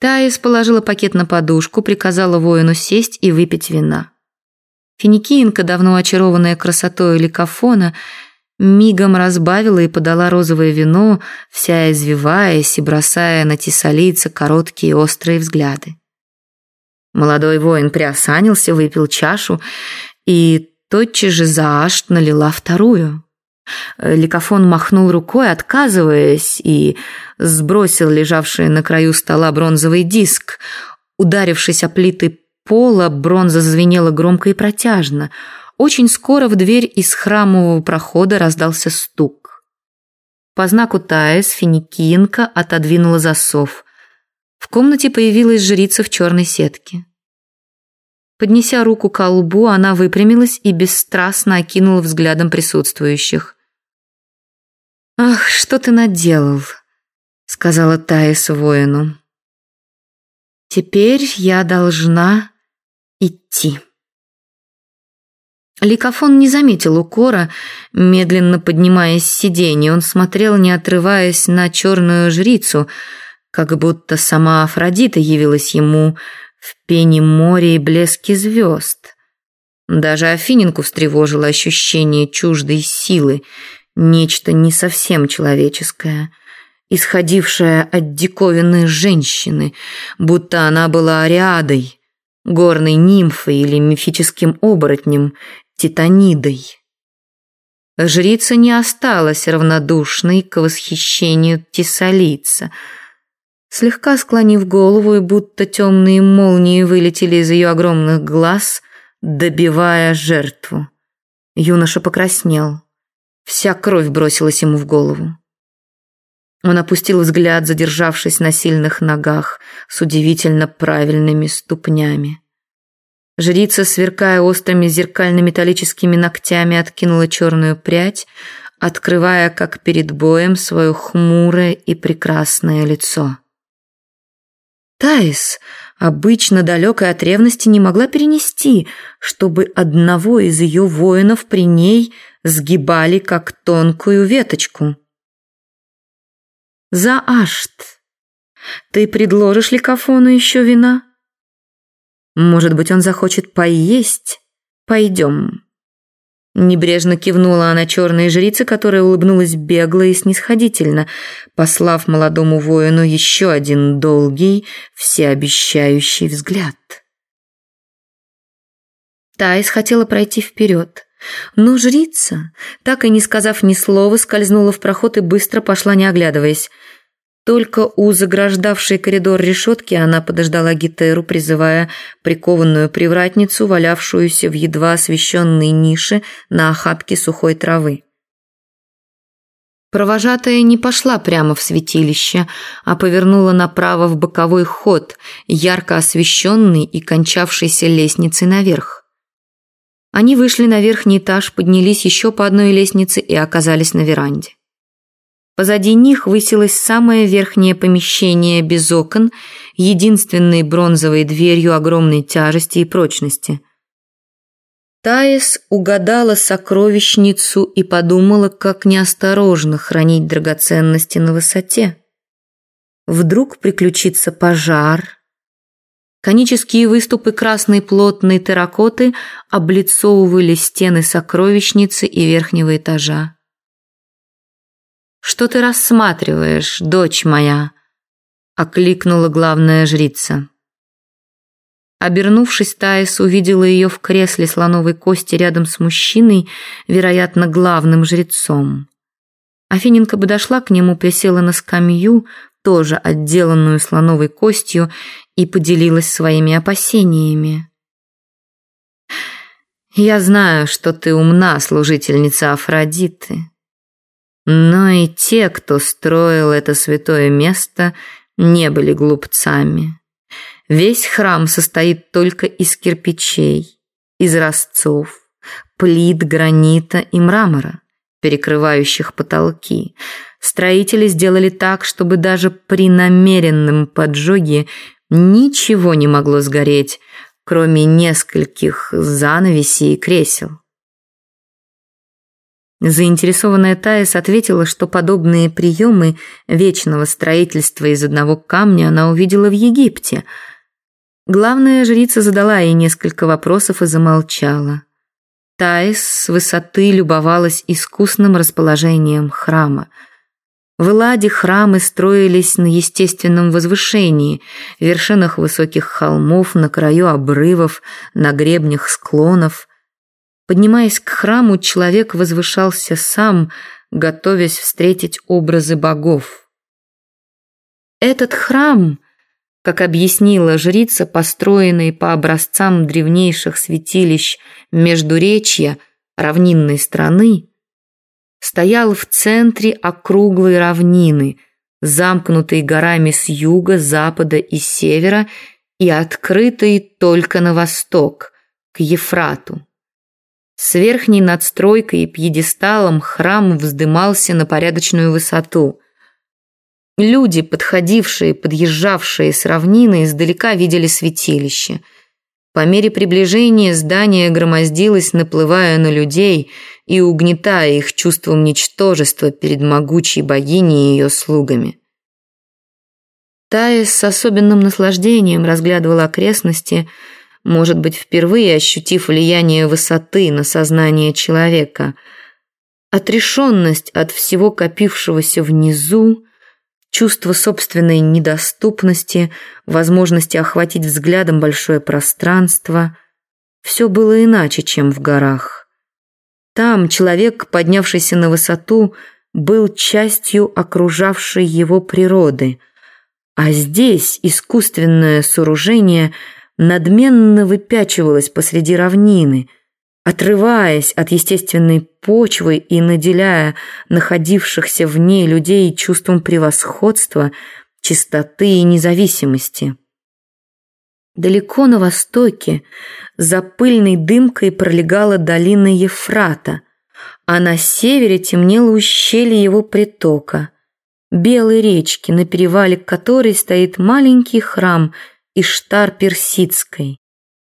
Таис положила пакет на подушку, приказала воину сесть и выпить вина. Финикиенко, давно очарованная красотой ликофона, мигом разбавила и подала розовое вино, вся извиваясь и бросая на тесалийца короткие острые взгляды. Молодой воин приосанился, выпил чашу и тотчас же заашт налила вторую. Ликофон махнул рукой, отказываясь, и сбросил лежавший на краю стола бронзовый диск. Ударившись о плиты пола, бронза зазвенела громко и протяжно. Очень скоро в дверь из храмового прохода раздался стук. По знаку Таис Финикиенко отодвинула засов. В комнате появилась жрица в черной сетке. Поднеся руку к лбу, она выпрямилась и бесстрастно окинула взглядом присутствующих. «Ах, что ты наделал?» — сказала Таис воину. «Теперь я должна идти». Ликофон не заметил укора, медленно поднимаясь с сиденья. Он смотрел, не отрываясь на черную жрицу, как будто сама Афродита явилась ему в пене моря и блеске звезд. Даже Афиненку встревожило ощущение чуждой силы — нечто не совсем человеческое, исходившее от диковинной женщины, будто она была ариадой, горной нимфой или мифическим оборотнем, титанидой. Жрица не осталась равнодушной к восхищению тесалийца. Слегка склонив голову, и будто темные молнии вылетели из ее огромных глаз, добивая жертву. Юноша покраснел. Вся кровь бросилась ему в голову. Он опустил взгляд, задержавшись на сильных ногах с удивительно правильными ступнями. Жрица, сверкая острыми зеркально-металлическими ногтями, откинула черную прядь, открывая, как перед боем, свое хмурое и прекрасное лицо. Таис, обычно далекая от ревности, не могла перенести, чтобы одного из ее воинов при ней сгибали, как тонкую веточку. «Заашт, ты предложишь Ликофону еще вина? Может быть, он захочет поесть? Пойдем». Небрежно кивнула она черной жрице, которая улыбнулась бегло и снисходительно, послав молодому воину еще один долгий, всеобещающий взгляд. Таис хотела пройти вперед, но жрица, так и не сказав ни слова, скользнула в проход и быстро пошла, не оглядываясь. Только у заграждавшей коридор решетки она подождала Гитеру, призывая прикованную привратницу, валявшуюся в едва освещенной нише на охапке сухой травы. Провожатая не пошла прямо в святилище, а повернула направо в боковой ход, ярко освещенный и кончавшийся лестницей наверх. Они вышли на верхний этаж, поднялись еще по одной лестнице и оказались на веранде. Позади них высилось самое верхнее помещение без окон, единственной бронзовой дверью огромной тяжести и прочности. Таис угадала сокровищницу и подумала, как неосторожно хранить драгоценности на высоте. Вдруг приключится пожар. Конические выступы красной плотной терракоты облицовывали стены сокровищницы и верхнего этажа. «Что ты рассматриваешь, дочь моя?» — окликнула главная жрица. Обернувшись, Таис увидела ее в кресле слоновой кости рядом с мужчиной, вероятно, главным жрецом. Афиненко подошла к нему, присела на скамью, тоже отделанную слоновой костью, и поделилась своими опасениями. «Я знаю, что ты умна, служительница Афродиты», но и те, кто строил это святое место, не были глупцами. Весь храм состоит только из кирпичей, из ростцов, плит гранита и мрамора, перекрывающих потолки. Строители сделали так, чтобы даже при намеренном поджоге ничего не могло сгореть, кроме нескольких занавесей и кресел. Заинтересованная Таис ответила, что подобные приемы вечного строительства из одного камня она увидела в Египте. Главная жрица задала ей несколько вопросов и замолчала. Таис с высоты любовалась искусным расположением храма. В Эладе храмы строились на естественном возвышении, вершинах высоких холмов, на краю обрывов, на гребнях склонов. Поднимаясь к храму, человек возвышался сам, готовясь встретить образы богов. Этот храм, как объяснила жрица, построенный по образцам древнейших святилищ Междуречья, равнинной страны, стоял в центре округлой равнины, замкнутой горами с юга, запада и севера и открытой только на восток, к Ефрату. С верхней надстройкой и пьедесталом храм вздымался на порядочную высоту. Люди, подходившие, подъезжавшие с равнины, издалека видели святилище. По мере приближения здание громоздилось, наплывая на людей и угнетая их чувством ничтожества перед могучей богиней и ее слугами. Таис с особенным наслаждением разглядывала окрестности, может быть, впервые ощутив влияние высоты на сознание человека. Отрешенность от всего копившегося внизу, чувство собственной недоступности, возможности охватить взглядом большое пространство – все было иначе, чем в горах. Там человек, поднявшийся на высоту, был частью окружавшей его природы, а здесь искусственное сооружение – надменно выпячивалась посреди равнины, отрываясь от естественной почвы и наделяя находившихся в ней людей чувством превосходства, чистоты и независимости. Далеко на востоке за пыльной дымкой пролегала долина Ефрата, а на севере темнело ущелье его притока, белой речки, на перевале которой стоит маленький храм – Иштар Персидской.